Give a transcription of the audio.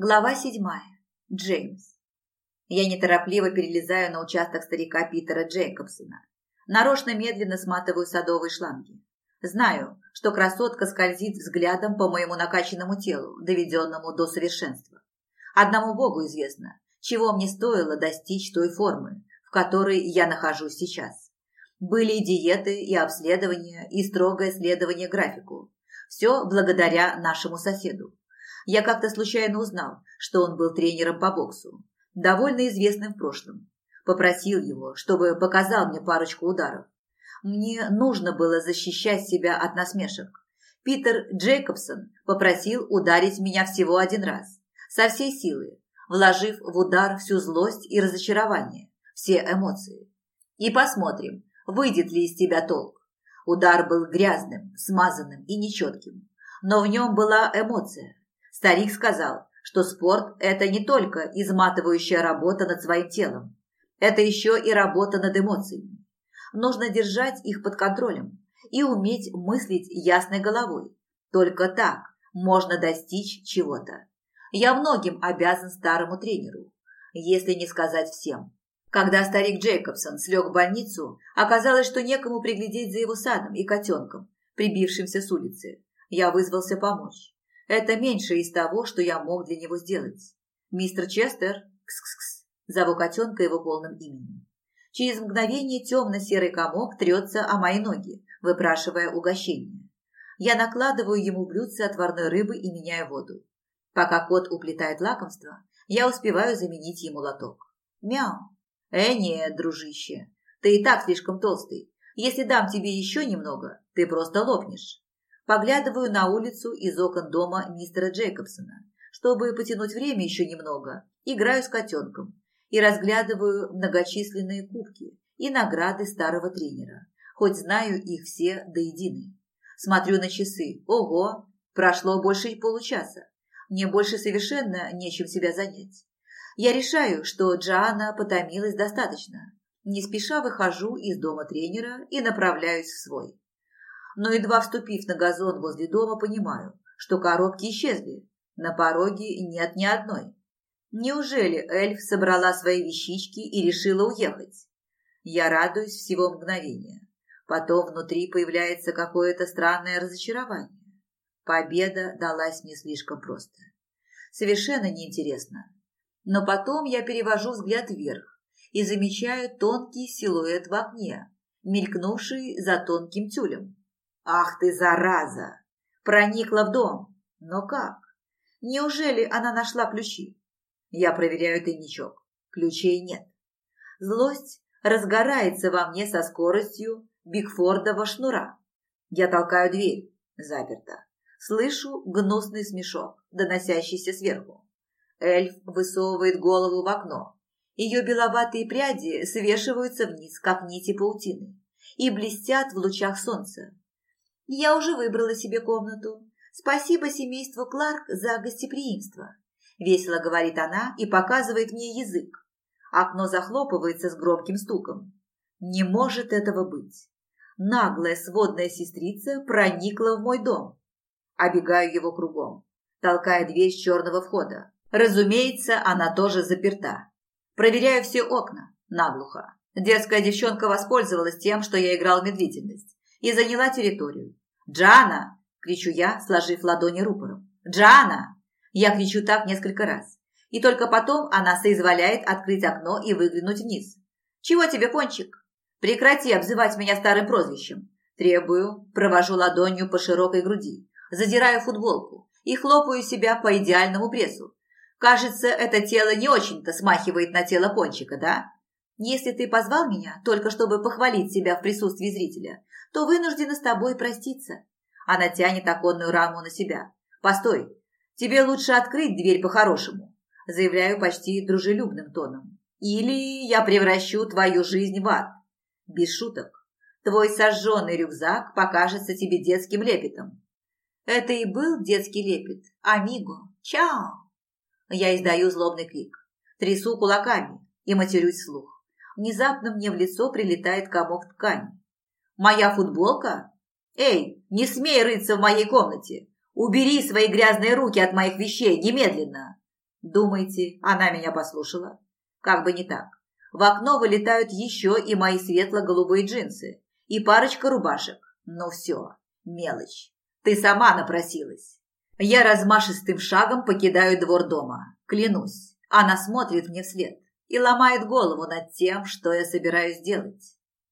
Глава седьмая. Джеймс. Я неторопливо перелезаю на участок старика Питера Джейкобсона. Нарочно медленно сматываю садовые шланги. Знаю, что красотка скользит взглядом по моему накачанному телу, доведенному до совершенства. Одному богу известно, чего мне стоило достичь той формы, в которой я нахожусь сейчас. Были и диеты, и обследования, и строгое следование графику. Все благодаря нашему соседу, я как-то случайно узнал, что он был тренером по боксу, довольно известным в прошлом. Попросил его, чтобы показал мне парочку ударов. Мне нужно было защищать себя от насмешек. Питер Джейкобсон попросил ударить меня всего один раз, со всей силы, вложив в удар всю злость и разочарование, все эмоции. И посмотрим, выйдет ли из тебя толк. Удар был грязным, смазанным и нечетким, но в нем была эмоция, Старик сказал, что спорт – это не только изматывающая работа над своим телом, это еще и работа над эмоциями. Нужно держать их под контролем и уметь мыслить ясной головой. Только так можно достичь чего-то. Я многим обязан старому тренеру, если не сказать всем. Когда старик Джейкобсон слег в больницу, оказалось, что некому приглядеть за его садом и котенком, прибившимся с улицы. Я вызвался помочь. Это меньше из того, что я мог для него сделать. Мистер Честер, кс-кс-кс, зову котенка его полным именем. Через мгновение темно-серый комок трется о мои ноги, выпрашивая угощение. Я накладываю ему блюдце отварной рыбы и меняю воду. Пока кот уплетает лакомство, я успеваю заменить ему лоток. Мяу. Э, нет, дружище, ты и так слишком толстый. Если дам тебе еще немного, ты просто лопнешь. Поглядываю на улицу из окон дома мистера Джейкобсона. Чтобы потянуть время еще немного, играю с котенком и разглядываю многочисленные кубки и награды старого тренера, хоть знаю их все до единой. Смотрю на часы. Ого, прошло больше получаса. Мне больше совершенно нечем себя занять. Я решаю, что Джоанна потомилась достаточно. Не спеша выхожу из дома тренера и направляюсь в свой но, едва вступив на газон возле дома, понимаю, что коробки исчезли. На пороге нет ни одной. Неужели эльф собрала свои вещички и решила уехать? Я радуюсь всего мгновения. Потом внутри появляется какое-то странное разочарование. Победа далась мне слишком просто. Совершенно неинтересно. Но потом я перевожу взгляд вверх и замечаю тонкий силуэт в окне, мелькнувший за тонким тюлем. Ах ты, зараза! Проникла в дом. Но как? Неужели она нашла ключи? Я проверяю тайничок. Ключей нет. Злость разгорается во мне со скоростью Бигфордова шнура. Я толкаю дверь. Заперто. Слышу гнусный смешок, доносящийся сверху. Эльф высовывает голову в окно. Ее беловатые пряди свешиваются вниз, как нити паутины, и блестят в лучах солнца. Я уже выбрала себе комнату. Спасибо семейству Кларк за гостеприимство. Весело говорит она и показывает мне язык. Окно захлопывается с громким стуком. Не может этого быть. Наглая сводная сестрица проникла в мой дом. Обегаю его кругом, толкая дверь с черного входа. Разумеется, она тоже заперта. Проверяю все окна, наглухо. Дерзкая девчонка воспользовалась тем, что я играл медлительность и заняла территорию. «Джана!» – кричу я, сложив ладони рупором. «Джана!» – я кричу так несколько раз. И только потом она соизволяет открыть окно и выглянуть вниз. «Чего тебе, кончик? Прекрати обзывать меня старым прозвищем!» Требую, провожу ладонью по широкой груди, задираю футболку и хлопаю себя по идеальному прессу. Кажется, это тело не очень-то смахивает на тело Кончика, да? Если ты позвал меня только чтобы похвалить себя в присутствии зрителя, то вынуждена с тобой проститься. Она тянет оконную раму на себя. Постой, тебе лучше открыть дверь по-хорошему, заявляю почти дружелюбным тоном. Или я превращу твою жизнь в ад. Без шуток. Твой сожженный рюкзак покажется тебе детским лепетом. Это и был детский лепет. Амиго. Чао. Я издаю злобный крик. Трясу кулаками и матерюсь вслух. Внезапно мне в лицо прилетает комок ткани. Моя футболка? Эй, не смей рыться в моей комнате! Убери свои грязные руки от моих вещей немедленно!» Думаете, она меня послушала? Как бы не так. В окно вылетают еще и мои светло-голубые джинсы и парочка рубашек. Ну Но все, мелочь. Ты сама напросилась. Я размашистым шагом покидаю двор дома. Клянусь, она смотрит мне вслед и ломает голову над тем, что я собираюсь делать.